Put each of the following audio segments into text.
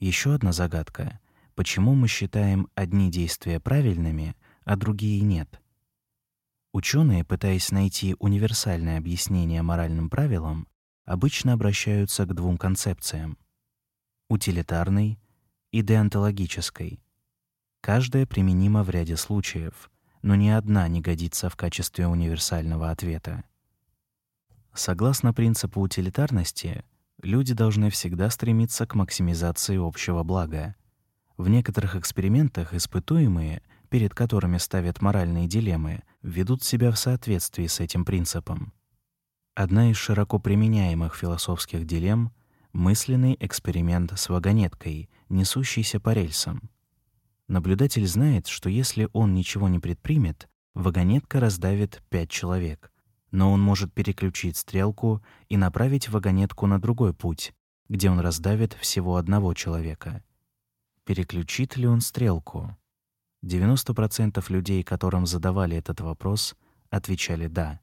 Еще одна загадка — почему мы считаем одни действия правильными, а другие нет? Ученые, пытаясь найти универсальное объяснение моральным правилам, обычно обращаются к двум концепциям — утилитарной и деонтологической. Каждая применима в ряде случаев, но ни одна не годится в качестве универсального ответа. Согласно принципу утилитарности, люди должны всегда стремиться к максимизации общего блага. В некоторых экспериментах испытуемые, перед которыми ставят моральные дилеммы, ведут себя в соответствии с этим принципом. Одна из широко применяемых философских дилемм — мысленный эксперимент с вагонеткой, несущейся по рельсам. Наблюдатель знает, что если он ничего не предпримет, вагонетка раздавит пять человек — но он может переключить стрелку и направить вагонетку на другой путь, где он раздавит всего одного человека. Переключит ли он стрелку? 90% людей, которым задавали этот вопрос, отвечали «да».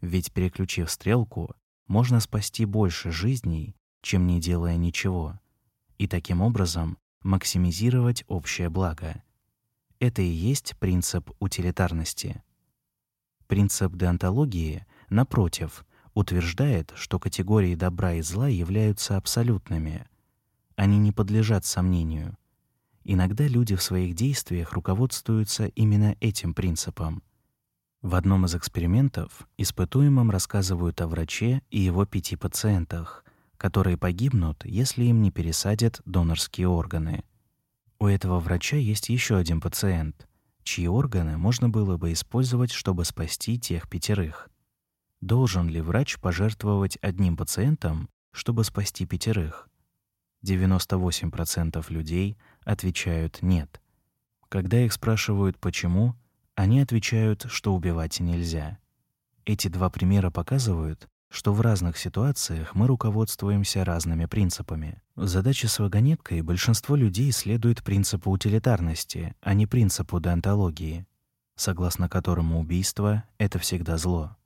Ведь переключив стрелку, можно спасти больше жизней, чем не делая ничего, и таким образом максимизировать общее благо. Это и есть принцип утилитарности. Принцип деонтологии, напротив, утверждает, что категории добра и зла являются абсолютными. Они не подлежат сомнению. Иногда люди в своих действиях руководствуются именно этим принципом. В одном из экспериментов испытуемым рассказывают о враче и его пяти пациентах, которые погибнут, если им не пересадят донорские органы. У этого врача есть еще один пациент — чьи органы можно было бы использовать, чтобы спасти тех пятерых. Должен ли врач пожертвовать одним пациентом, чтобы спасти пятерых? 98% людей отвечают «нет». Когда их спрашивают «почему», они отвечают, что убивать нельзя. Эти два примера показывают, что в разных ситуациях мы руководствуемся разными принципами. В задаче с вагонеткой большинство людей следует принципу утилитарности, а не принципу деонтологии, согласно которому убийство — это всегда зло.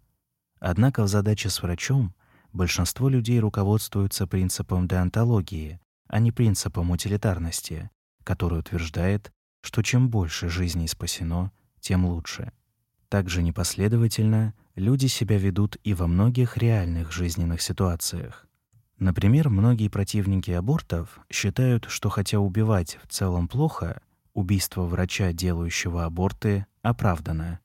Однако в задаче с врачом большинство людей руководствуются принципом деонтологии, а не принципом утилитарности, который утверждает, что чем больше жизней спасено, тем лучше. Также непоследовательно люди себя ведут и во многих реальных жизненных ситуациях. Например, многие противники абортов считают, что хотя убивать в целом плохо, убийство врача, делающего аборты, оправдано.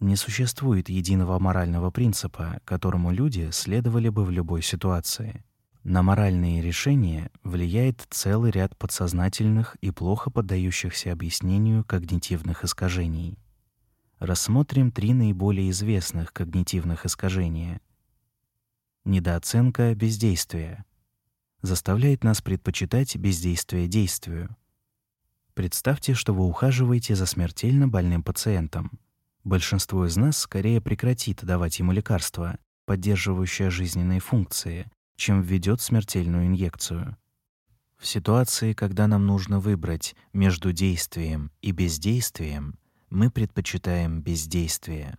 Не существует единого морального принципа, которому люди следовали бы в любой ситуации. На моральные решения влияет целый ряд подсознательных и плохо поддающихся объяснению когнитивных искажений рассмотрим три наиболее известных когнитивных искажения. Недооценка бездействия заставляет нас предпочитать бездействие действию. Представьте, что вы ухаживаете за смертельно больным пациентом. Большинство из нас скорее прекратит давать ему лекарства, поддерживающие жизненные функции, чем введет смертельную инъекцию. В ситуации, когда нам нужно выбрать между действием и бездействием, мы предпочитаем бездействие.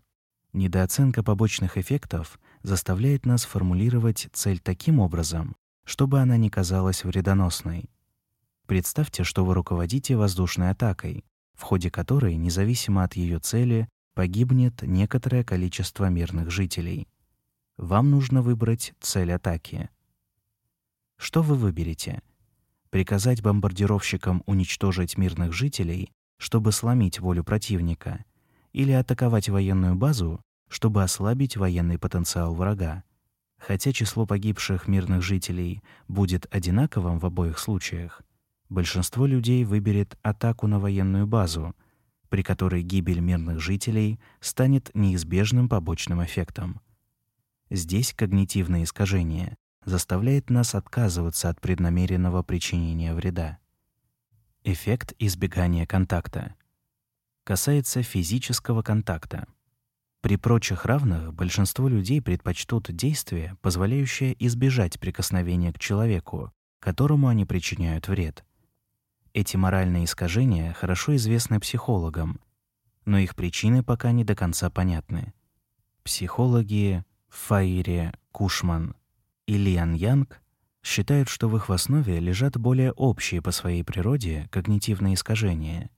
Недооценка побочных эффектов заставляет нас формулировать цель таким образом, чтобы она не казалась вредоносной. Представьте, что вы руководите воздушной атакой, в ходе которой, независимо от ее цели, погибнет некоторое количество мирных жителей. Вам нужно выбрать цель атаки. Что вы выберете? Приказать бомбардировщикам уничтожить мирных жителей чтобы сломить волю противника, или атаковать военную базу, чтобы ослабить военный потенциал врага. Хотя число погибших мирных жителей будет одинаковым в обоих случаях, большинство людей выберет атаку на военную базу, при которой гибель мирных жителей станет неизбежным побочным эффектом. Здесь когнитивное искажение заставляет нас отказываться от преднамеренного причинения вреда. Эффект избегания контакта. Касается физического контакта. При прочих равных большинство людей предпочтут действия, позволяющие избежать прикосновения к человеку, которому они причиняют вред. Эти моральные искажения хорошо известны психологам, но их причины пока не до конца понятны. Психологи Фаире Кушман и Лиан Янг считают, что в их основе лежат более общие по своей природе когнитивные искажения,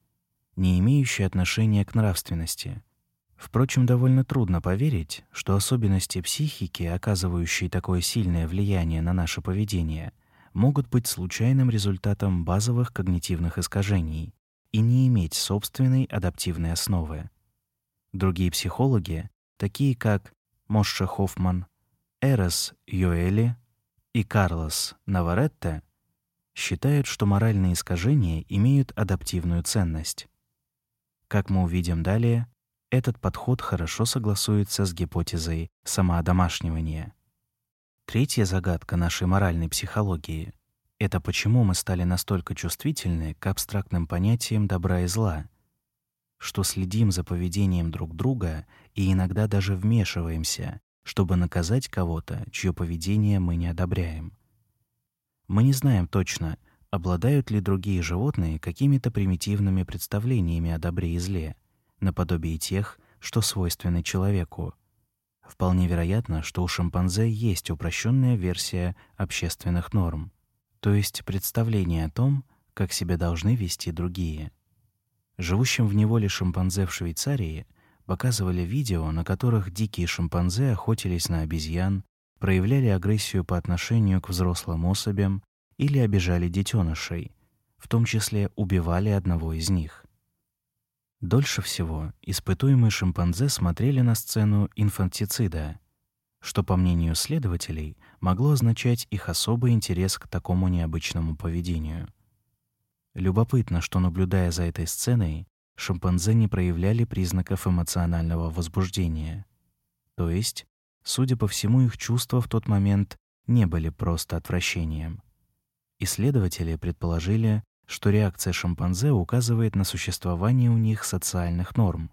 не имеющие отношения к нравственности. Впрочем, довольно трудно поверить, что особенности психики, оказывающие такое сильное влияние на наше поведение, могут быть случайным результатом базовых когнитивных искажений и не иметь собственной адаптивной основы. Другие психологи, такие как Мошше Хоффман, Эрос Йоэли и Карлос Наваретте, считают, что моральные искажения имеют адаптивную ценность. Как мы увидим далее, этот подход хорошо согласуется с гипотезой самоодомашнивания. Третья загадка нашей моральной психологии — это почему мы стали настолько чувствительны к абстрактным понятиям добра и зла, что следим за поведением друг друга и иногда даже вмешиваемся, чтобы наказать кого-то, чье поведение мы не одобряем. Мы не знаем точно, обладают ли другие животные какими-то примитивными представлениями о добре и зле, наподобие тех, что свойственны человеку. Вполне вероятно, что у шимпанзе есть упрощенная версия общественных норм, то есть представление о том, как себя должны вести другие. Живущим в неволе шимпанзе в Швейцарии показывали видео, на которых дикие шимпанзе охотились на обезьян, проявляли агрессию по отношению к взрослым особям или обижали детенышей, в том числе убивали одного из них. Дольше всего испытуемые шимпанзе смотрели на сцену инфантицида, что, по мнению следователей, могло означать их особый интерес к такому необычному поведению. Любопытно, что наблюдая за этой сценой, шимпанзе не проявляли признаков эмоционального возбуждения. То есть, судя по всему, их чувства в тот момент не были просто отвращением. Исследователи предположили, что реакция шимпанзе указывает на существование у них социальных норм,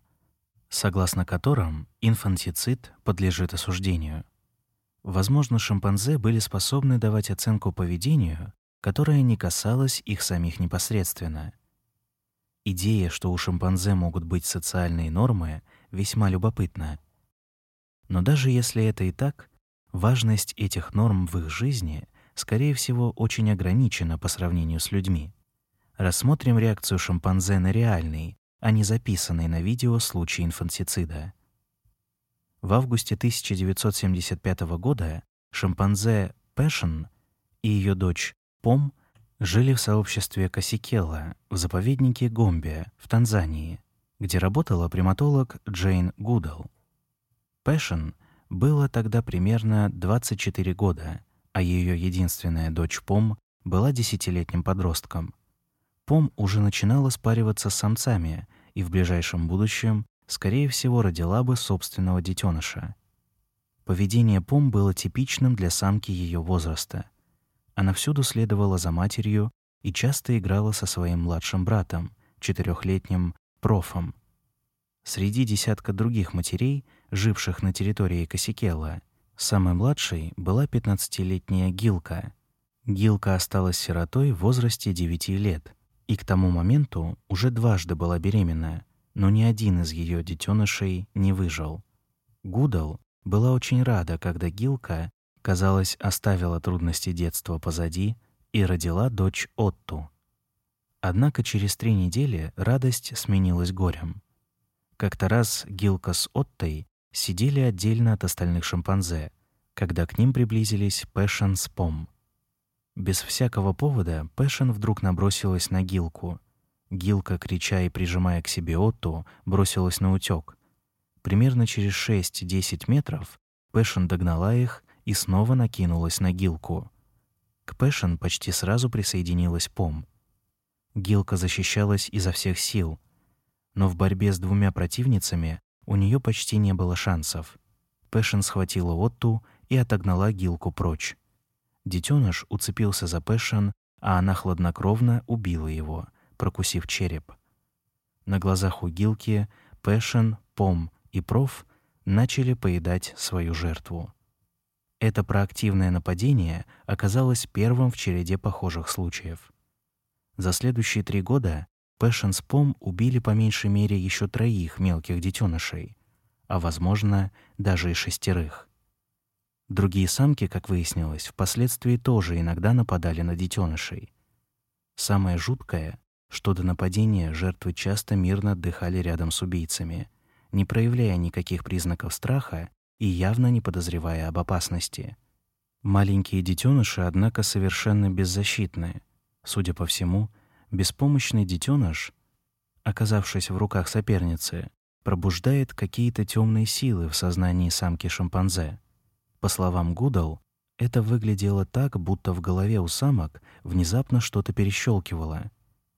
согласно которым инфантицид подлежит осуждению. Возможно, шимпанзе были способны давать оценку поведению, которое не касалось их самих непосредственно. Идея, что у шимпанзе могут быть социальные нормы, весьма любопытна. Но даже если это и так, важность этих норм в их жизни, скорее всего, очень ограничена по сравнению с людьми. Рассмотрим реакцию шимпанзе на реальный, а не записанный на видео случай инфантицида. В августе 1975 года шимпанзе Пэшен и ее дочь Пом жили в сообществе Касикела в заповеднике Гомбе в Танзании, где работала приматолог Джейн Гудал. Пэшен было тогда примерно 24 года, а ее единственная дочь Пом была десятилетним подростком. Пом уже начинала спариваться с самцами и в ближайшем будущем, скорее всего, родила бы собственного детеныша. Поведение Пом было типичным для самки ее возраста. Она всюду следовала за матерью и часто играла со своим младшим братом, четырехлетним профом. Среди десятка других матерей, живших на территории Касикела, самой младшей была 15-летняя Гилка. Гилка осталась сиротой в возрасте 9 лет и к тому моменту уже дважды была беременна, но ни один из ее детенышей не выжил. Гудал была очень рада, когда Гилка, казалось, оставила трудности детства позади и родила дочь Отту. Однако через три недели радость сменилась горем. Как-то раз Гилка с Оттой сидели отдельно от остальных шимпанзе, когда к ним приблизились Пэшен с Пом — без всякого повода Пэшен вдруг набросилась на Гилку. Гилка, крича и прижимая к себе Отту, бросилась на утёк. Примерно через 6-10 метров Пэшен догнала их и снова накинулась на Гилку. К Пэшен почти сразу присоединилась Пом. Гилка защищалась изо всех сил, но в борьбе с двумя противницами у неё почти не было шансов. Пэшен схватила Отту и отогнала Гилку прочь. Детеныш уцепился за Пэшен, а она хладнокровно убила его, прокусив череп. На глазах у Гилки Пэшен, Пом и Проф начали поедать свою жертву. Это проактивное нападение оказалось первым в череде похожих случаев. За следующие три года с Пом убили по меньшей мере еще троих мелких детенышей, а возможно, даже и шестерых. Другие самки, как выяснилось, впоследствии тоже иногда нападали на детенышей. Самое жуткое, что до нападения жертвы часто мирно отдыхали рядом с убийцами, не проявляя никаких признаков страха и явно не подозревая об опасности. Маленькие детеныши, однако, совершенно беззащитны. Судя по всему, беспомощный детеныш, оказавшись в руках соперницы, пробуждает какие-то темные силы в сознании самки шимпанзе. По словам Гудал, это выглядело так, будто в голове у самок внезапно что-то перещелкивало.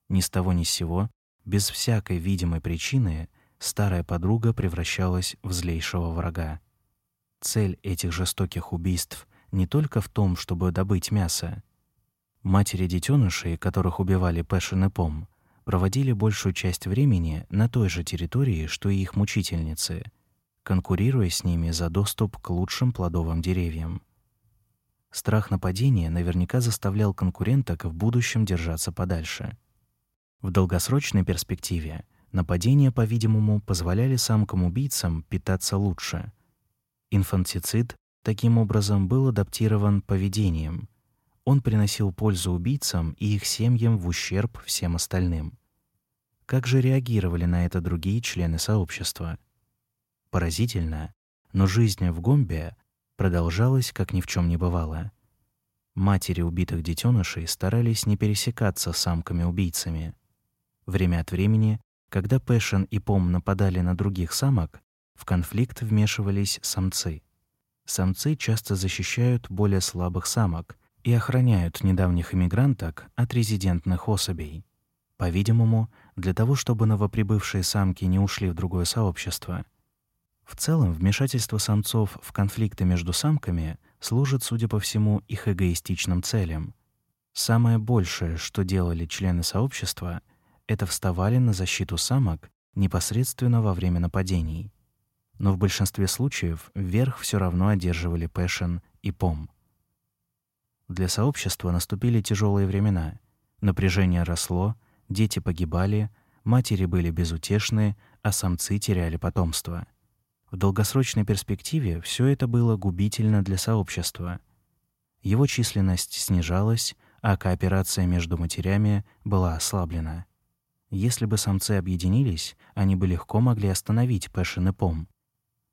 Ни с того ни с сего, без всякой видимой причины, старая подруга превращалась в злейшего врага. Цель этих жестоких убийств не только в том, чтобы добыть мясо. Матери детенышей, которых убивали Пэшен и Пом, проводили большую часть времени на той же территории, что и их мучительницы — конкурируя с ними за доступ к лучшим плодовым деревьям. Страх нападения наверняка заставлял конкуренток в будущем держаться подальше. В долгосрочной перспективе нападения, по-видимому, позволяли самкам-убийцам питаться лучше. Инфантицид таким образом был адаптирован поведением. Он приносил пользу убийцам и их семьям в ущерб всем остальным. Как же реагировали на это другие члены сообщества? Поразительно, но жизнь в Гомбе продолжалась, как ни в чем не бывало. Матери убитых детенышей старались не пересекаться с самками-убийцами. Время от времени, когда Пэшен и Пом нападали на других самок, в конфликт вмешивались самцы. Самцы часто защищают более слабых самок и охраняют недавних иммигранток от резидентных особей. По-видимому, для того, чтобы новоприбывшие самки не ушли в другое сообщество, в целом, вмешательство самцов в конфликты между самками служит, судя по всему, их эгоистичным целям. Самое большее, что делали члены сообщества, это вставали на защиту самок непосредственно во время нападений. Но в большинстве случаев верх все равно одерживали Пэшен и Пом. Для сообщества наступили тяжелые времена. Напряжение росло, дети погибали, матери были безутешны, а самцы теряли потомство. В долгосрочной перспективе все это было губительно для сообщества. Его численность снижалась, а кооперация между матерями была ослаблена. Если бы самцы объединились, они бы легко могли остановить Пэшен и Пом.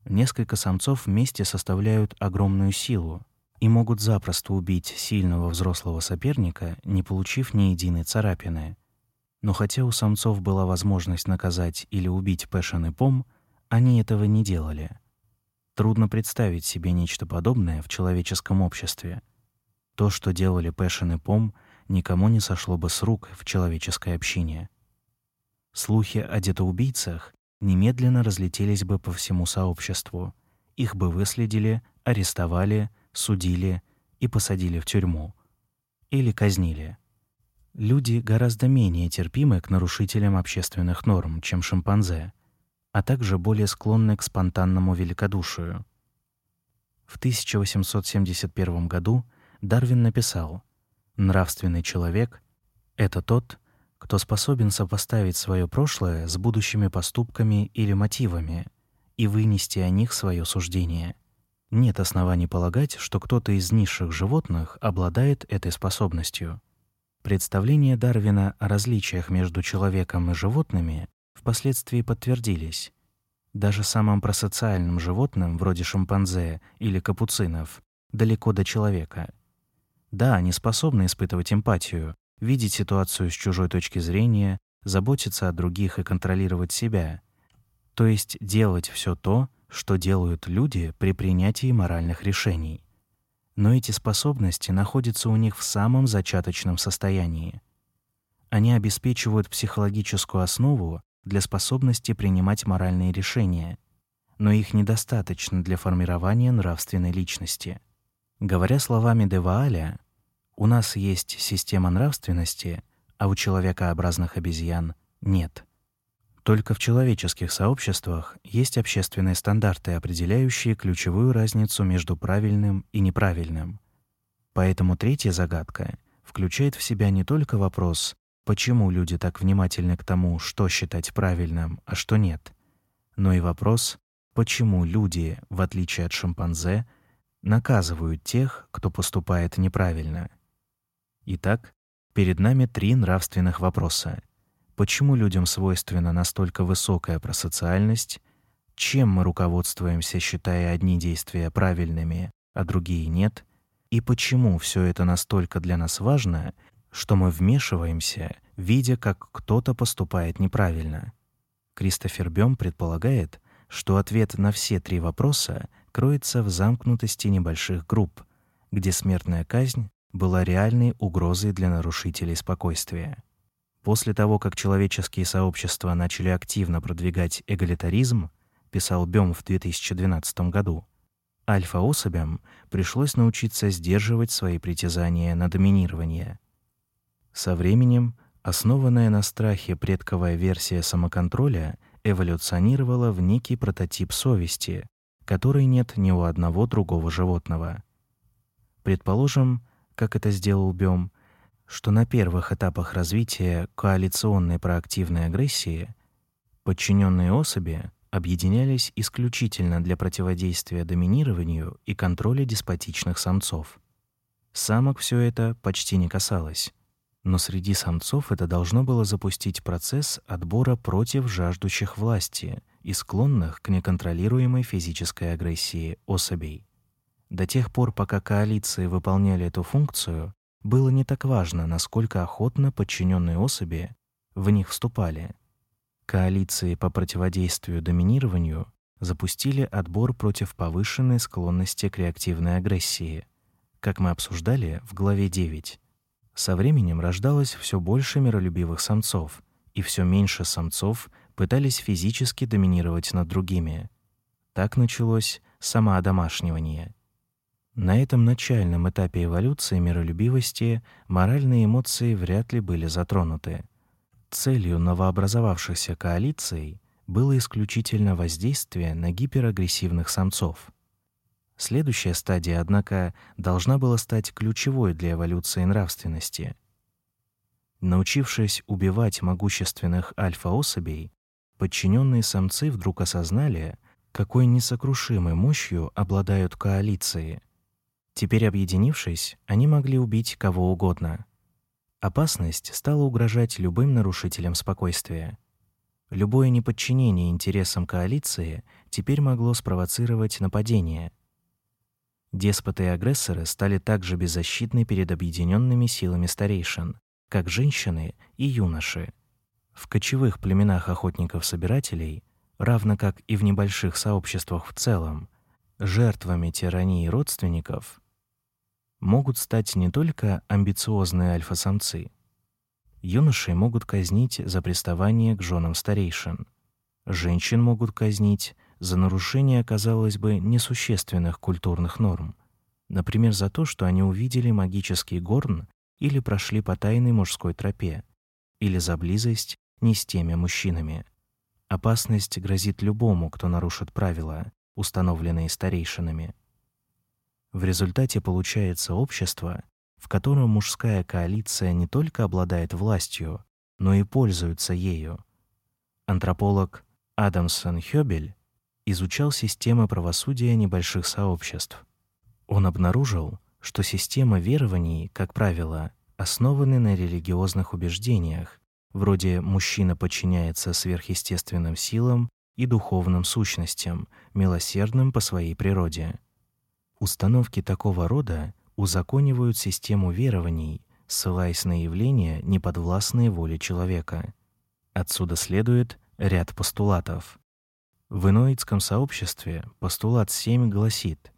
Несколько самцов вместе составляют огромную силу и могут запросто убить сильного взрослого соперника, не получив ни единой царапины. Но хотя у самцов была возможность наказать или убить Пэшен и Пом, они этого не делали. Трудно представить себе нечто подобное в человеческом обществе. То, что делали Пэшен и Пом, никому не сошло бы с рук в человеческой общине. Слухи о детоубийцах немедленно разлетелись бы по всему сообществу. Их бы выследили, арестовали, судили и посадили в тюрьму. Или казнили. Люди гораздо менее терпимы к нарушителям общественных норм, чем шимпанзе а также более склонны к спонтанному великодушию. В 1871 году Дарвин написал: "Нравственный человек это тот, кто способен сопоставить свое прошлое с будущими поступками или мотивами и вынести о них свое суждение. Нет оснований полагать, что кто-то из низших животных обладает этой способностью". Представления Дарвина о различиях между человеком и животными впоследствии подтвердились. Даже самым просоциальным животным, вроде шимпанзе или капуцинов, далеко до человека. Да, они способны испытывать эмпатию, видеть ситуацию с чужой точки зрения, заботиться о других и контролировать себя. То есть делать все то, что делают люди при принятии моральных решений. Но эти способности находятся у них в самом зачаточном состоянии. Они обеспечивают психологическую основу для способности принимать моральные решения, но их недостаточно для формирования нравственной личности. Говоря словами Девааля, у нас есть система нравственности, а у человекообразных обезьян нет. Только в человеческих сообществах есть общественные стандарты, определяющие ключевую разницу между правильным и неправильным. Поэтому третья загадка включает в себя не только вопрос, почему люди так внимательны к тому, что считать правильным, а что нет. Но и вопрос, почему люди, в отличие от шимпанзе, наказывают тех, кто поступает неправильно. Итак, перед нами три нравственных вопроса. Почему людям свойственна настолько высокая просоциальность? Чем мы руководствуемся, считая одни действия правильными, а другие нет? И почему все это настолько для нас важно, что мы вмешиваемся, видя, как кто-то поступает неправильно? Кристофер Бём предполагает, что ответ на все три вопроса кроется в замкнутости небольших групп, где смертная казнь была реальной угрозой для нарушителей спокойствия. После того, как человеческие сообщества начали активно продвигать эгалитаризм, писал Бём в 2012 году, альфа-особям пришлось научиться сдерживать свои притязания на доминирование. Со временем основанная на страхе предковая версия самоконтроля эволюционировала в некий прототип совести, которой нет ни у одного другого животного. Предположим, как это сделал Бём, что на первых этапах развития коалиционной проактивной агрессии подчиненные особи объединялись исключительно для противодействия доминированию и контроля деспотичных самцов. Самок все это почти не касалось. Но среди самцов это должно было запустить процесс отбора против жаждущих власти и склонных к неконтролируемой физической агрессии особей. До тех пор, пока коалиции выполняли эту функцию, было не так важно, насколько охотно подчиненные особи в них вступали. Коалиции по противодействию доминированию запустили отбор против повышенной склонности к реактивной агрессии, как мы обсуждали в главе 9. Со временем рождалось все больше миролюбивых самцов, и все меньше самцов пытались физически доминировать над другими. Так началось самоодомашнивание. На этом начальном этапе эволюции миролюбивости моральные эмоции вряд ли были затронуты. Целью новообразовавшихся коалиций было исключительно воздействие на гиперагрессивных самцов. Следующая стадия, однако, должна была стать ключевой для эволюции нравственности. Научившись убивать могущественных альфа-особей, подчиненные самцы вдруг осознали, какой несокрушимой мощью обладают коалиции. Теперь объединившись, они могли убить кого угодно. Опасность стала угрожать любым нарушителям спокойствия. Любое неподчинение интересам коалиции теперь могло спровоцировать нападение — Деспоты и агрессоры стали также беззащитны перед объединенными силами старейшин, как женщины и юноши. В кочевых племенах охотников-собирателей, равно как и в небольших сообществах в целом, жертвами тирании родственников могут стать не только амбициозные альфа-самцы. Юноши могут казнить за приставание к женам старейшин. Женщин могут казнить за нарушение, казалось бы, несущественных культурных норм, например, за то, что они увидели магический горн или прошли по тайной мужской тропе, или за близость не с теми мужчинами. Опасность грозит любому, кто нарушит правила, установленные старейшинами. В результате получается общество, в котором мужская коалиция не только обладает властью, но и пользуется ею. Антрополог Адамсон Хёбель изучал системы правосудия небольших сообществ. Он обнаружил, что система верований, как правило, основаны на религиозных убеждениях, вроде мужчина подчиняется сверхъестественным силам и духовным сущностям, милосердным по своей природе. Установки такого рода узаконивают систему верований, ссылаясь на явления, неподвластные воле человека. Отсюда следует ряд постулатов. В иноидском сообществе постулат 7 гласит: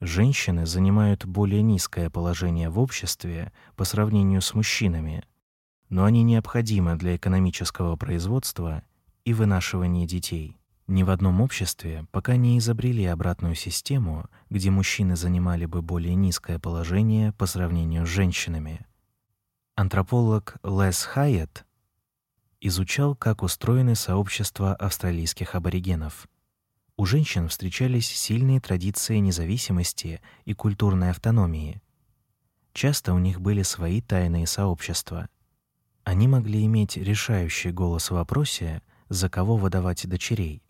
женщины занимают более низкое положение в обществе по сравнению с мужчинами, но они необходимы для экономического производства и вынашивания детей. Ни в одном обществе пока не изобрели обратную систему, где мужчины занимали бы более низкое положение по сравнению с женщинами. Антрополог Лес Хайет изучал, как устроены сообщества австралийских аборигенов. У женщин встречались сильные традиции независимости и культурной автономии. Часто у них были свои тайные сообщества. Они могли иметь решающий голос в вопросе, за кого выдавать дочерей.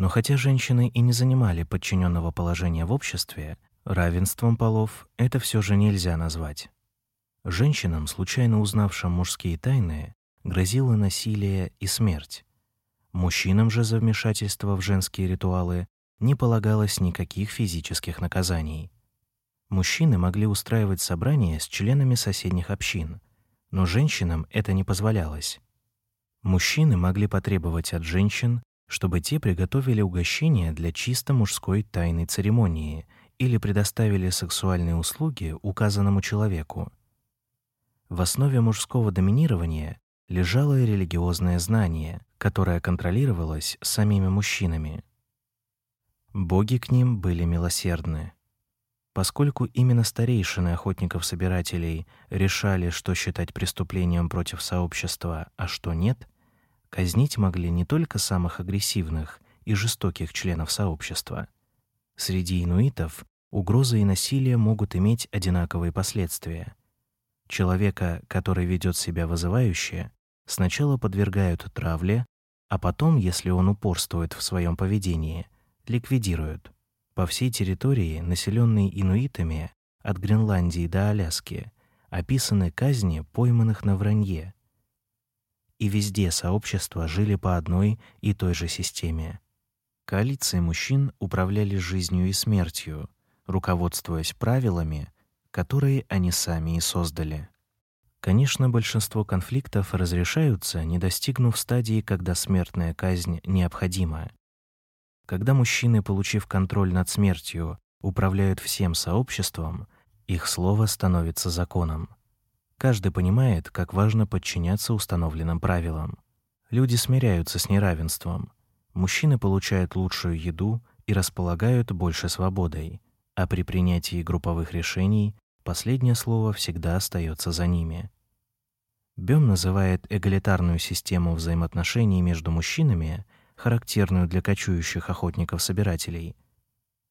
Но хотя женщины и не занимали подчиненного положения в обществе, Равенством полов это все же нельзя назвать. Женщинам, случайно узнавшим мужские тайны, грозило насилие и смерть. Мужчинам же за вмешательство в женские ритуалы не полагалось никаких физических наказаний. Мужчины могли устраивать собрания с членами соседних общин, но женщинам это не позволялось. Мужчины могли потребовать от женщин, чтобы те приготовили угощение для чисто мужской тайной церемонии или предоставили сексуальные услуги указанному человеку. В основе мужского доминирования лежало религиозное знание, которое контролировалось самими мужчинами. Боги к ним были милосердны. Поскольку именно старейшины охотников-собирателей решали, что считать преступлением против сообщества, а что нет, казнить могли не только самых агрессивных и жестоких членов сообщества. Среди инуитов угроза и насилие могут иметь одинаковые последствия. Человека, который ведет себя вызывающе, сначала подвергают травле, а потом, если он упорствует в своем поведении, ликвидируют. По всей территории, населенной инуитами от Гренландии до Аляски, описаны казни пойманных на вранье. И везде сообщества жили по одной и той же системе. Коалиции мужчин управляли жизнью и смертью, руководствуясь правилами, которые они сами и создали. Конечно, большинство конфликтов разрешаются, не достигнув стадии, когда смертная казнь необходима. Когда мужчины, получив контроль над смертью, управляют всем сообществом, их слово становится законом. Каждый понимает, как важно подчиняться установленным правилам. Люди смиряются с неравенством. Мужчины получают лучшую еду и располагают больше свободой а при принятии групповых решений последнее слово всегда остается за ними. Бём называет эгалитарную систему взаимоотношений между мужчинами, характерную для кочующих охотников-собирателей,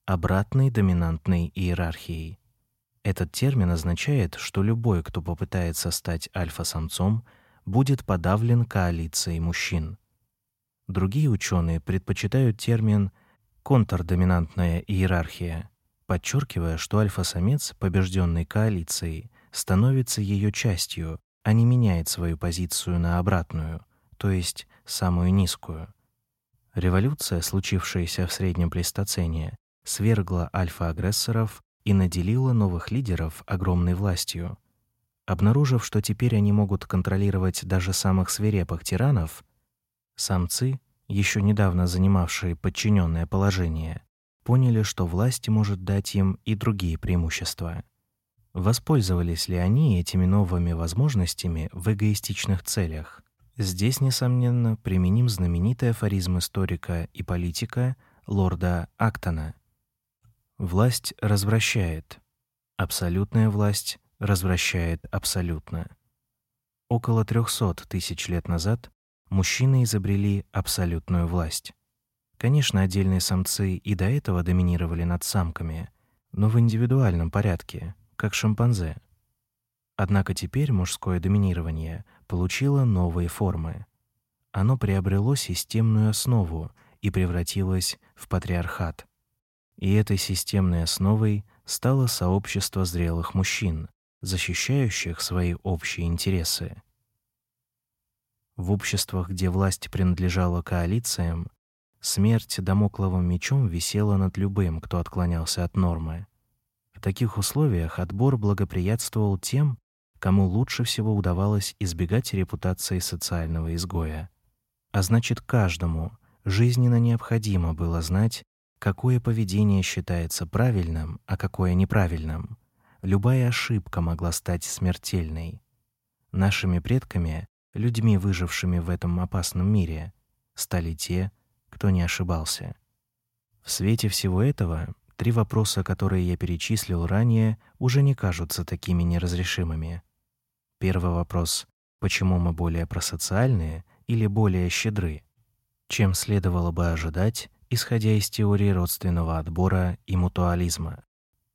обратной доминантной иерархией. Этот термин означает, что любой, кто попытается стать альфа-самцом, будет подавлен коалицией мужчин. Другие ученые предпочитают термин контрдоминантная иерархия подчеркивая, что альфа-самец, побежденный коалицией, становится ее частью, а не меняет свою позицию на обратную, то есть самую низкую. Революция, случившаяся в среднем плейстоцене, свергла альфа-агрессоров и наделила новых лидеров огромной властью. Обнаружив, что теперь они могут контролировать даже самых свирепых тиранов, самцы, еще недавно занимавшие подчиненное положение, поняли, что власть может дать им и другие преимущества. Воспользовались ли они этими новыми возможностями в эгоистичных целях? Здесь, несомненно, применим знаменитый афоризм историка и политика лорда Актона. Власть развращает. Абсолютная власть развращает абсолютно. Около 300 тысяч лет назад мужчины изобрели абсолютную власть. Конечно, отдельные самцы и до этого доминировали над самками, но в индивидуальном порядке, как шимпанзе. Однако теперь мужское доминирование получило новые формы. Оно приобрело системную основу и превратилось в патриархат. И этой системной основой стало сообщество зрелых мужчин, защищающих свои общие интересы. В обществах, где власть принадлежала коалициям, Смерть домокловым мечом висела над любым, кто отклонялся от нормы. В таких условиях отбор благоприятствовал тем, кому лучше всего удавалось избегать репутации социального изгоя. А значит, каждому жизненно необходимо было знать, какое поведение считается правильным, а какое неправильным. Любая ошибка могла стать смертельной. Нашими предками, людьми, выжившими в этом опасном мире, стали те, кто не ошибался. В свете всего этого три вопроса, которые я перечислил ранее, уже не кажутся такими неразрешимыми. Первый вопрос: почему мы более просоциальные или более щедры? Чем следовало бы ожидать, исходя из теории родственного отбора и мутуализма?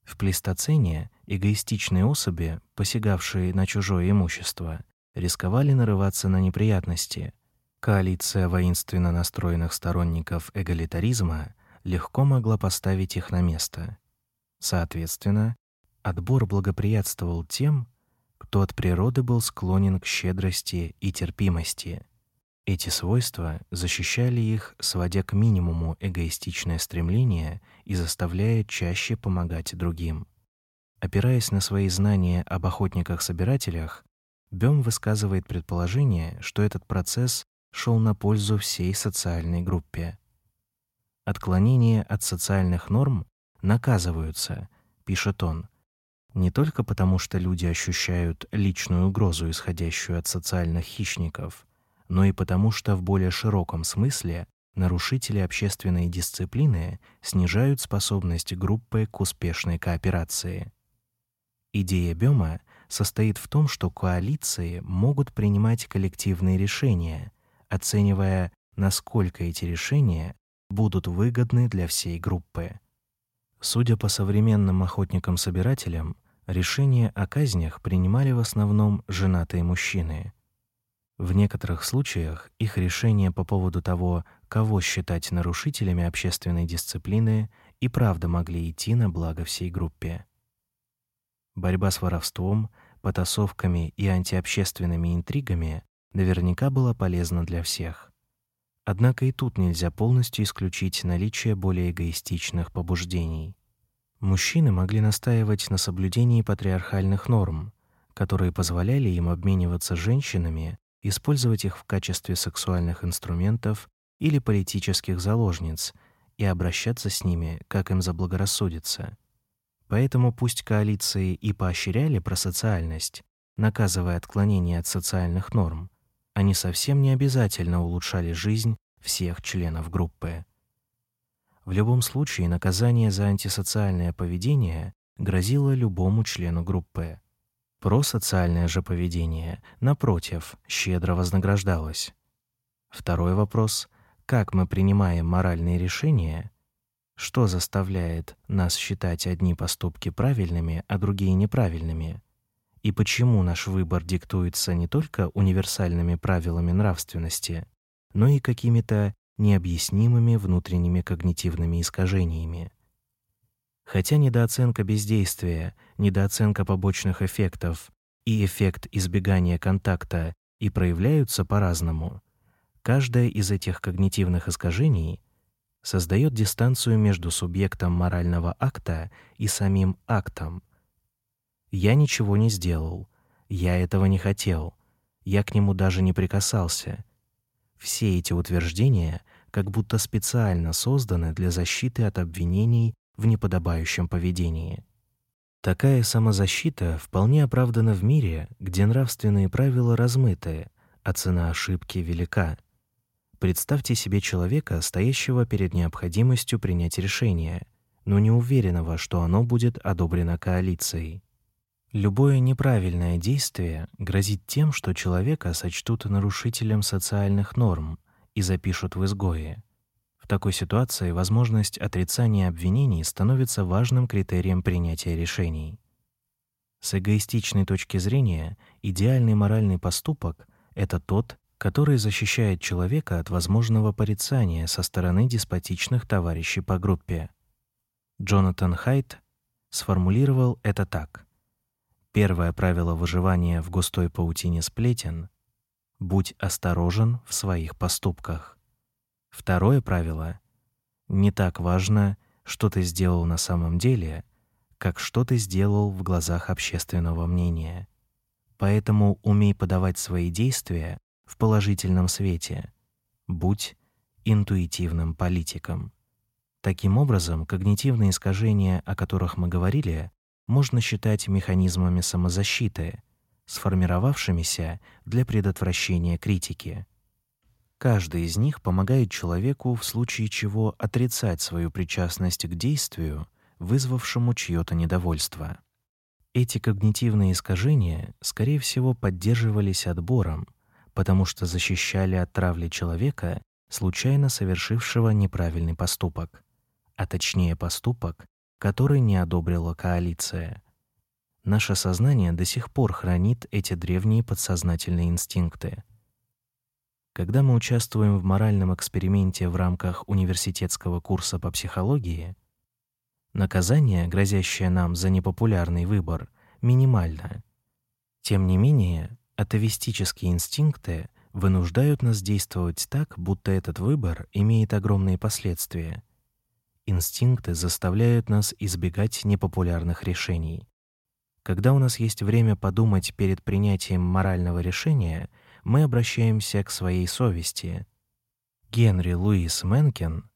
В плейстоцене эгоистичные особи, посягавшие на чужое имущество, рисковали нарываться на неприятности, Коалиция воинственно настроенных сторонников эгалитаризма легко могла поставить их на место. Соответственно, отбор благоприятствовал тем, кто от природы был склонен к щедрости и терпимости. Эти свойства защищали их, сводя к минимуму эгоистичное стремление и заставляя чаще помогать другим. Опираясь на свои знания об охотниках-собирателях, Бём высказывает предположение, что этот процесс шел на пользу всей социальной группе. Отклонения от социальных норм наказываются, пишет он, не только потому, что люди ощущают личную угрозу, исходящую от социальных хищников, но и потому, что в более широком смысле нарушители общественной дисциплины снижают способность группы к успешной кооперации. Идея Бёма состоит в том, что коалиции могут принимать коллективные решения, оценивая, насколько эти решения будут выгодны для всей группы. Судя по современным охотникам-собирателям, решения о казнях принимали в основном женатые мужчины. В некоторых случаях их решения по поводу того, кого считать нарушителями общественной дисциплины, и правда могли идти на благо всей группе. Борьба с воровством, потасовками и антиобщественными интригами наверняка была полезна для всех. Однако и тут нельзя полностью исключить наличие более эгоистичных побуждений. Мужчины могли настаивать на соблюдении патриархальных норм, которые позволяли им обмениваться женщинами, использовать их в качестве сексуальных инструментов или политических заложниц и обращаться с ними, как им заблагорассудится. Поэтому пусть коалиции и поощряли просоциальность, наказывая отклонение от социальных норм, они совсем не обязательно улучшали жизнь всех членов группы. В любом случае наказание за антисоциальное поведение грозило любому члену группы. Просоциальное же поведение, напротив, щедро вознаграждалось. Второй вопрос как мы принимаем моральные решения, что заставляет нас считать одни поступки правильными, а другие неправильными? И почему наш выбор диктуется не только универсальными правилами нравственности, но и какими-то необъяснимыми внутренними когнитивными искажениями? Хотя недооценка бездействия, недооценка побочных эффектов и эффект избегания контакта и проявляются по-разному, каждое из этих когнитивных искажений создает дистанцию между субъектом морального акта и самим актом. Я ничего не сделал, я этого не хотел, я к нему даже не прикасался. Все эти утверждения как будто специально созданы для защиты от обвинений в неподобающем поведении. Такая самозащита вполне оправдана в мире, где нравственные правила размыты, а цена ошибки велика. Представьте себе человека, стоящего перед необходимостью принять решение, но не уверенного, что оно будет одобрено коалицией. Любое неправильное действие грозит тем, что человека сочтут нарушителем социальных норм и запишут в изгое. В такой ситуации возможность отрицания обвинений становится важным критерием принятия решений. С эгоистичной точки зрения, идеальный моральный поступок это тот, который защищает человека от возможного порицания со стороны деспотичных товарищей по группе. Джонатан Хайт сформулировал это так: Первое правило выживания в густой паутине сплетен будь осторожен в своих поступках. Второе правило не так важно, что ты сделал на самом деле, как что ты сделал в глазах общественного мнения. Поэтому умей подавать свои действия в положительном свете. Будь интуитивным политиком. Таким образом, когнитивные искажения, о которых мы говорили, можно считать механизмами самозащиты, сформировавшимися для предотвращения критики. Каждый из них помогает человеку в случае чего отрицать свою причастность к действию, вызвавшему чьё-то недовольство. Эти когнитивные искажения, скорее всего, поддерживались отбором, потому что защищали от травли человека, случайно совершившего неправильный поступок, а точнее поступок, который не одобрила коалиция. Наше сознание до сих пор хранит эти древние подсознательные инстинкты. Когда мы участвуем в моральном эксперименте в рамках университетского курса по психологии, Наказание, грозящее нам за непопулярный выбор, минимально. Тем не менее, атовистические инстинкты вынуждают нас действовать так, будто этот выбор имеет огромные последствия. Инстинкты заставляют нас избегать непопулярных решений. Когда у нас есть время подумать перед принятием морального решения, мы обращаемся к своей совести. Генри Луис Менкен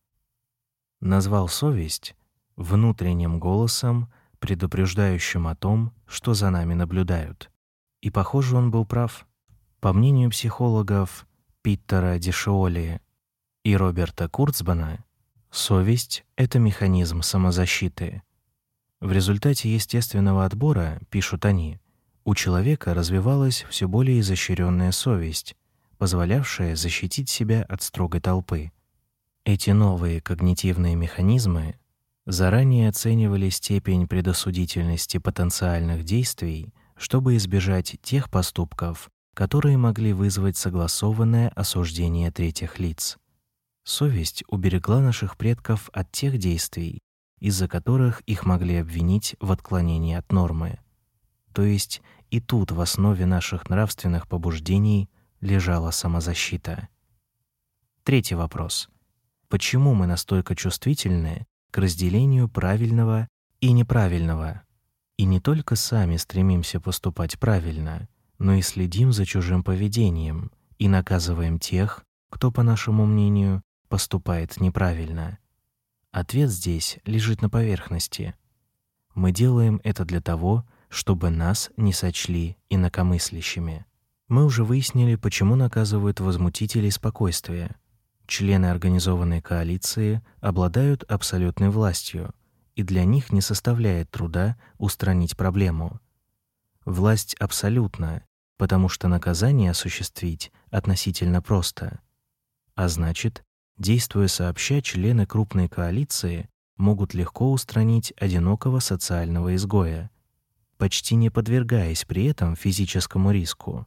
назвал совесть внутренним голосом, предупреждающим о том, что за нами наблюдают. И, похоже, он был прав. По мнению психологов Питтера Дешиоли и Роберта Курцбана, совесть — это механизм самозащиты. В результате естественного отбора, пишут они, у человека развивалась все более изощренная совесть, позволявшая защитить себя от строгой толпы. Эти новые когнитивные механизмы заранее оценивали степень предосудительности потенциальных действий, чтобы избежать тех поступков, которые могли вызвать согласованное осуждение третьих лиц. Совесть уберегла наших предков от тех действий, из-за которых их могли обвинить в отклонении от нормы. То есть и тут в основе наших нравственных побуждений лежала самозащита. Третий вопрос. Почему мы настолько чувствительны к разделению правильного и неправильного? И не только сами стремимся поступать правильно, но и следим за чужим поведением и наказываем тех, кто, по нашему мнению, поступает неправильно. Ответ здесь лежит на поверхности. Мы делаем это для того, чтобы нас не сочли инакомыслящими. Мы уже выяснили, почему наказывают возмутителей спокойствия. Члены организованной коалиции обладают абсолютной властью, и для них не составляет труда устранить проблему. Власть абсолютна, потому что наказание осуществить относительно просто. А значит, действуя сообща, члены крупной коалиции могут легко устранить одинокого социального изгоя, почти не подвергаясь при этом физическому риску.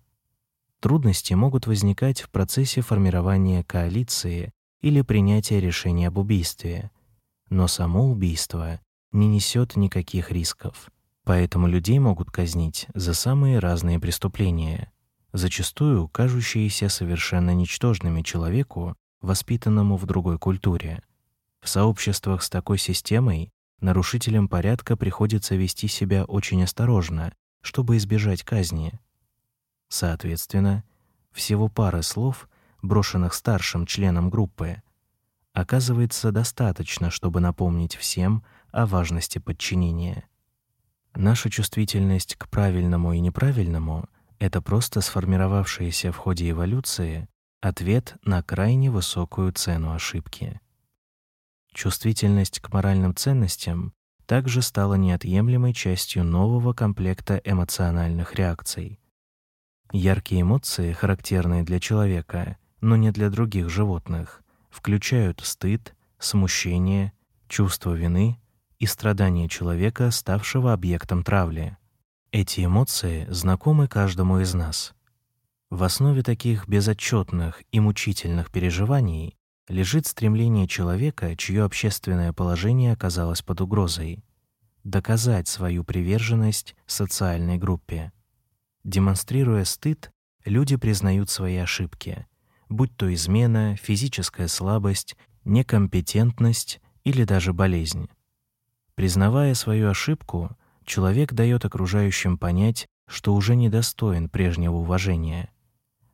Трудности могут возникать в процессе формирования коалиции или принятия решения об убийстве, но само убийство не несет никаких рисков. Поэтому людей могут казнить за самые разные преступления, зачастую кажущиеся совершенно ничтожными человеку, воспитанному в другой культуре. В сообществах с такой системой нарушителям порядка приходится вести себя очень осторожно, чтобы избежать казни. Соответственно, всего пары слов, брошенных старшим членам группы, оказывается достаточно, чтобы напомнить всем о важности подчинения. Наша чувствительность к правильному и неправильному — это просто сформировавшийся в ходе эволюции ответ на крайне высокую цену ошибки. Чувствительность к моральным ценностям также стала неотъемлемой частью нового комплекта эмоциональных реакций. Яркие эмоции, характерные для человека, но не для других животных, включают стыд, смущение, чувство вины и страдания человека, ставшего объектом травли. Эти эмоции знакомы каждому из нас. В основе таких безотчетных и мучительных переживаний лежит стремление человека, чье общественное положение оказалось под угрозой, доказать свою приверженность социальной группе. Демонстрируя стыд, люди признают свои ошибки, будь то измена, физическая слабость, некомпетентность или даже болезнь. Признавая свою ошибку, человек дает окружающим понять, что уже недостоин прежнего уважения.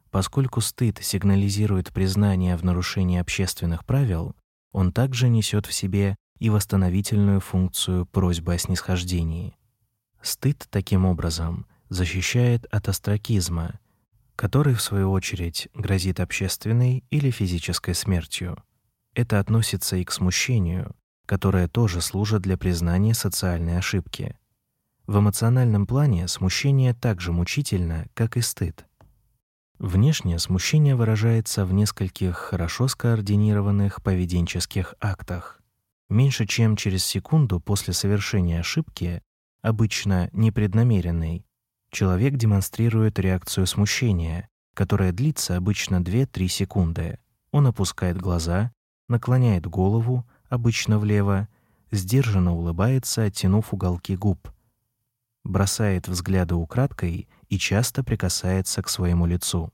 Поскольку стыд сигнализирует признание в нарушении общественных правил, он также несет в себе и восстановительную функцию просьбы о снисхождении. Стыд таким образом защищает от остракизма, который в свою очередь грозит общественной или физической смертью. Это относится и к смущению, которое тоже служит для признания социальной ошибки. В эмоциональном плане смущение так же мучительно, как и стыд. Внешне смущение выражается в нескольких хорошо скоординированных поведенческих актах. Меньше чем через секунду после совершения ошибки, обычно непреднамеренной, человек демонстрирует реакцию смущения, которая длится обычно 2-3 секунды. Он опускает глаза, наклоняет голову, обычно влево, сдержанно улыбается, оттянув уголки губ, бросает взгляды украдкой и часто прикасается к своему лицу.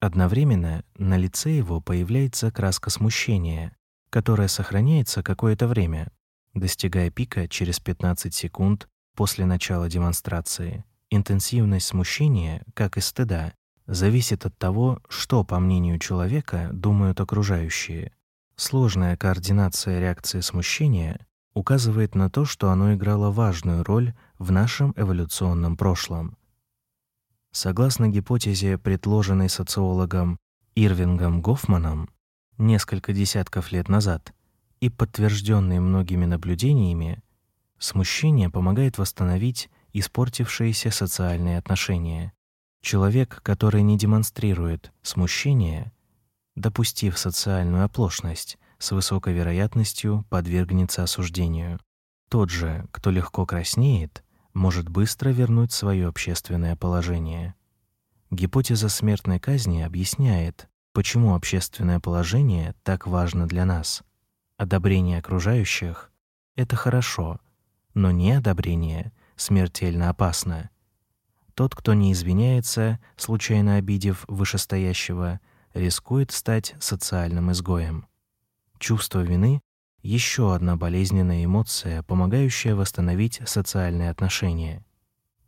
Одновременно на лице его появляется краска смущения, которая сохраняется какое-то время, достигая пика через 15 секунд после начала демонстрации. Интенсивность смущения, как и стыда, зависит от того, что, по мнению человека, думают окружающие. Сложная координация реакции смущения указывает на то, что оно играло важную роль в нашем эволюционном прошлом. Согласно гипотезе, предложенной социологом Ирвингом Гофманом несколько десятков лет назад и подтвержденной многими наблюдениями, смущение помогает восстановить испортившиеся социальные отношения. Человек, который не демонстрирует смущение, допустив социальную оплошность, с высокой вероятностью подвергнется осуждению. Тот же, кто легко краснеет, может быстро вернуть свое общественное положение. Гипотеза смертной казни объясняет, почему общественное положение так важно для нас. Одобрение окружающих это хорошо, но неодобрение смертельно опасно. Тот, кто не извиняется, случайно обидев вышестоящего, рискует стать социальным изгоем. Чувство вины — еще одна болезненная эмоция, помогающая восстановить социальные отношения.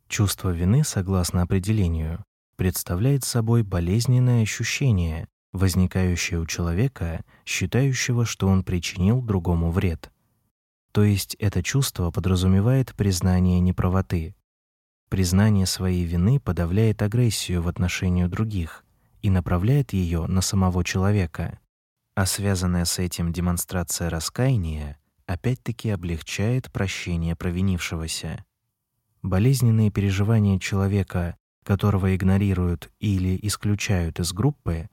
Чувство вины, согласно определению, представляет собой болезненное ощущение, возникающее у человека, считающего, что он причинил другому вред. То есть это чувство подразумевает признание неправоты. Признание своей вины подавляет агрессию в отношении других и направляет ее на самого человека а связанная с этим демонстрация раскаяния опять-таки облегчает прощение провинившегося. Болезненные переживания человека, которого игнорируют или исключают из группы,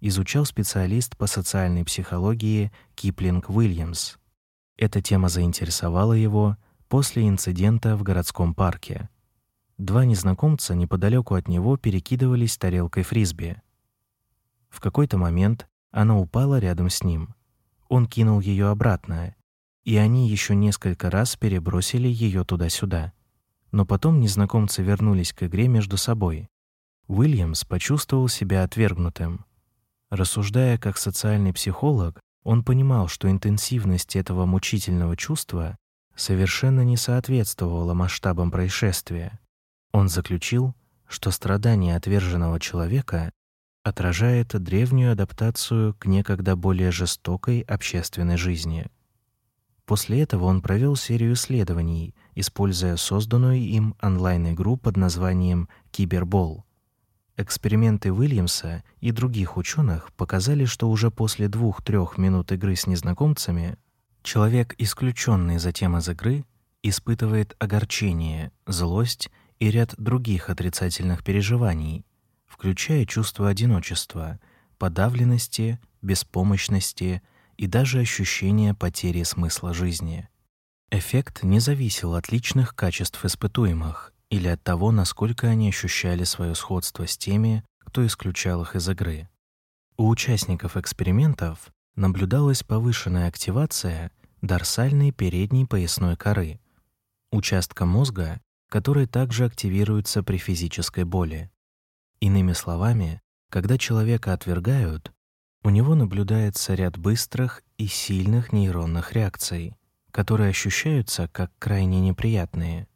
изучал специалист по социальной психологии Киплинг Уильямс. Эта тема заинтересовала его после инцидента в городском парке. Два незнакомца неподалеку от него перекидывались тарелкой фрисби. В какой-то момент она упала рядом с ним. Он кинул ее обратно, и они еще несколько раз перебросили ее туда-сюда. Но потом незнакомцы вернулись к игре между собой. Уильямс почувствовал себя отвергнутым. Рассуждая как социальный психолог, он понимал, что интенсивность этого мучительного чувства совершенно не соответствовала масштабам происшествия. Он заключил, что страдания отверженного человека отражает древнюю адаптацию к некогда более жестокой общественной жизни. После этого он провел серию исследований, используя созданную им онлайн-игру под названием Кибербол. Эксперименты Уильямса и других ученых показали, что уже после двух-трех минут игры с незнакомцами человек, исключенный затем из игры, испытывает огорчение, злость и ряд других отрицательных переживаний, включая чувство одиночества, подавленности, беспомощности и даже ощущение потери смысла жизни. Эффект не зависел от личных качеств испытуемых или от того, насколько они ощущали свое сходство с теми, кто исключал их из игры. У участников экспериментов наблюдалась повышенная активация дорсальной передней поясной коры, участка мозга, который также активируется при физической боли. Иными словами, когда человека отвергают, у него наблюдается ряд быстрых и сильных нейронных реакций, которые ощущаются как крайне неприятные.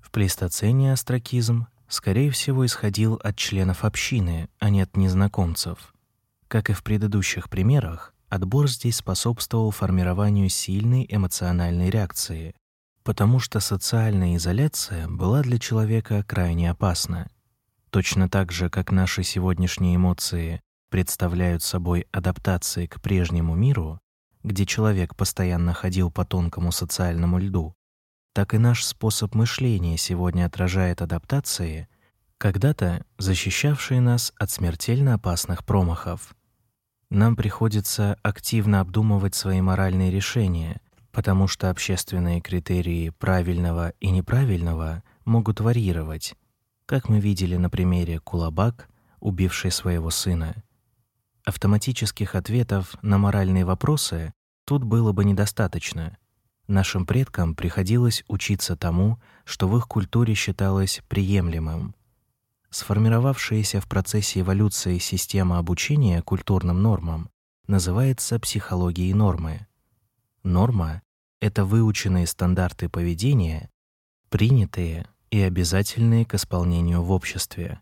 В плейстоцене астракизм, скорее всего, исходил от членов общины, а не от незнакомцев. Как и в предыдущих примерах, отбор здесь способствовал формированию сильной эмоциональной реакции, потому что социальная изоляция была для человека крайне опасна. Точно так же, как наши сегодняшние эмоции представляют собой адаптации к прежнему миру, где человек постоянно ходил по тонкому социальному льду, так и наш способ мышления сегодня отражает адаптации, когда-то защищавшие нас от смертельно опасных промахов. Нам приходится активно обдумывать свои моральные решения, потому что общественные критерии правильного и неправильного могут варьировать, как мы видели на примере Кулабак, убившей своего сына. Автоматических ответов на моральные вопросы тут было бы недостаточно. Нашим предкам приходилось учиться тому, что в их культуре считалось приемлемым. Сформировавшаяся в процессе эволюции система обучения культурным нормам называется психологией нормы. Норма — это выученные стандарты поведения, принятые и обязательные к исполнению в обществе.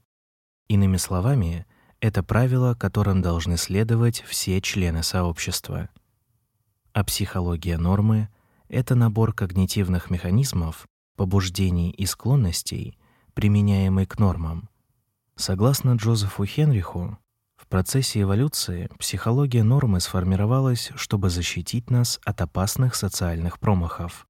Иными словами, это правила, которым должны следовать все члены сообщества. А психология нормы — это набор когнитивных механизмов, побуждений и склонностей, применяемый к нормам. Согласно Джозефу Хенриху, в процессе эволюции психология нормы сформировалась, чтобы защитить нас от опасных социальных промахов.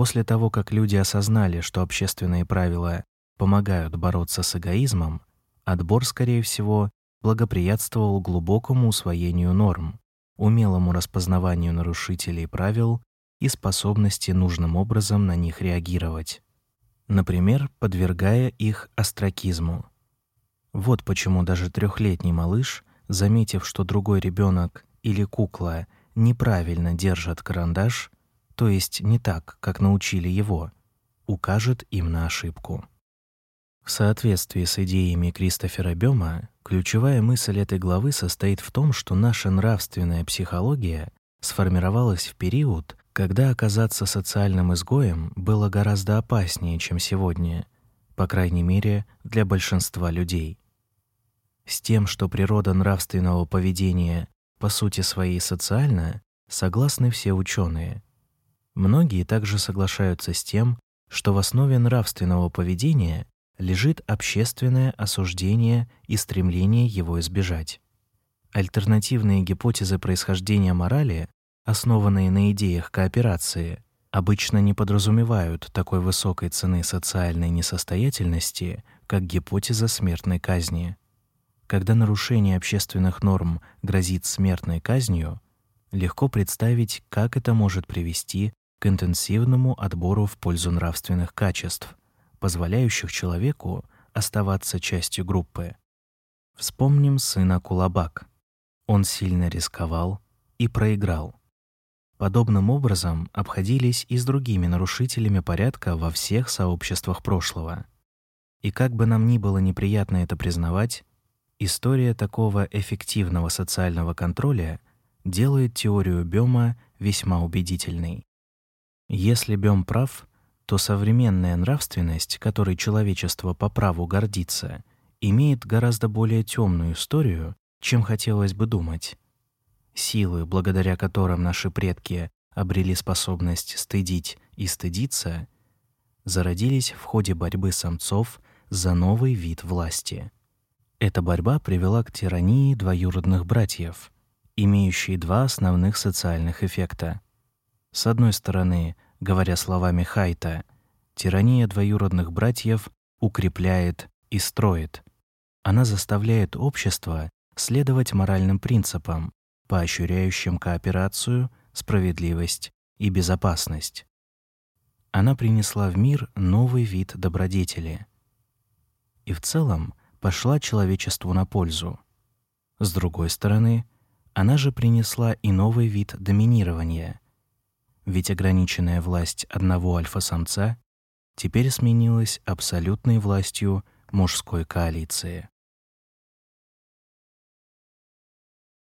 После того, как люди осознали, что общественные правила помогают бороться с эгоизмом, отбор, скорее всего, благоприятствовал глубокому усвоению норм, умелому распознаванию нарушителей правил и способности нужным образом на них реагировать, например, подвергая их остракизму. Вот почему даже трехлетний малыш, заметив, что другой ребенок или кукла неправильно держат карандаш, то есть не так, как научили его, укажет им на ошибку. В соответствии с идеями Кристофера Бёма, ключевая мысль этой главы состоит в том, что наша нравственная психология сформировалась в период, когда оказаться социальным изгоем было гораздо опаснее, чем сегодня, по крайней мере, для большинства людей. С тем, что природа нравственного поведения по сути своей социальна, согласны все ученые. Многие также соглашаются с тем, что в основе нравственного поведения лежит общественное осуждение и стремление его избежать. Альтернативные гипотезы происхождения морали основанные на идеях кооперации, обычно не подразумевают такой высокой цены социальной несостоятельности, как гипотеза смертной казни. Когда нарушение общественных норм грозит смертной казнью, легко представить, как это может привести к интенсивному отбору в пользу нравственных качеств, позволяющих человеку оставаться частью группы. Вспомним сына Кулабак. Он сильно рисковал и проиграл. Подобным образом обходились и с другими нарушителями порядка во всех сообществах прошлого. И как бы нам ни было неприятно это признавать, история такого эффективного социального контроля делает теорию Бёма весьма убедительной. Если Бём прав, то современная нравственность, которой человечество по праву гордится, имеет гораздо более темную историю, чем хотелось бы думать. Силы, благодаря которым наши предки обрели способность стыдить и стыдиться, зародились в ходе борьбы самцов за новый вид власти. Эта борьба привела к тирании двоюродных братьев, имеющей два основных социальных эффекта. С одной стороны, говоря словами Хайта, тирания двоюродных братьев укрепляет и строит. Она заставляет общество следовать моральным принципам, поощряющим кооперацию, справедливость и безопасность. Она принесла в мир новый вид добродетели и в целом пошла человечеству на пользу. С другой стороны, она же принесла и новый вид доминирования. Ведь ограниченная власть одного альфа-самца теперь сменилась абсолютной властью мужской коалиции.